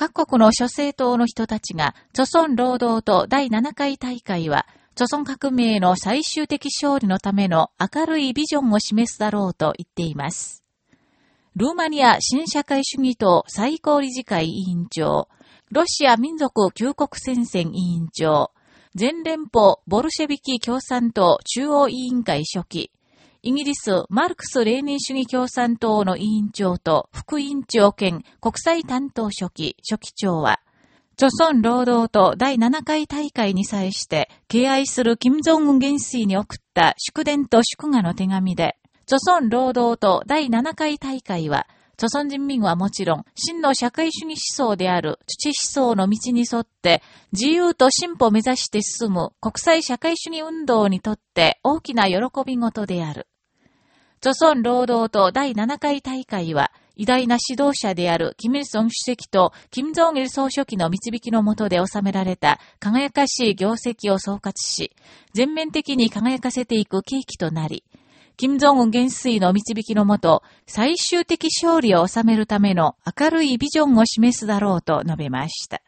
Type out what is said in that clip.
各国の諸政党の人たちが、著村労働党第7回大会は、著村革命の最終的勝利のための明るいビジョンを示すだろうと言っています。ルーマニア新社会主義党最高理事会委員長、ロシア民族救国戦線委員長、全連邦ボルシェビキ共産党中央委員会書記、イギリスマルクス・レーニン主義共産党の委員長と副委員長兼国際担当書記、書記長は、著村労働党第7回大会に際して敬愛する金正恩元帥に送った祝電と祝賀の手紙で、著村労働党第7回大会は、著村人民はもちろん、真の社会主義思想である土思想の道に沿って、自由と進歩を目指して進む国際社会主義運動にとって大きな喜び事である。著村労働党第7回大会は、偉大な指導者であるキム・イルソン主席とキム・ジョン・イル総書記の導きのもとで収められた輝かしい業績を総括し、全面的に輝かせていく契機となり、金正恩元帥の導きのもと、最終的勝利を収めるための明るいビジョンを示すだろうと述べました。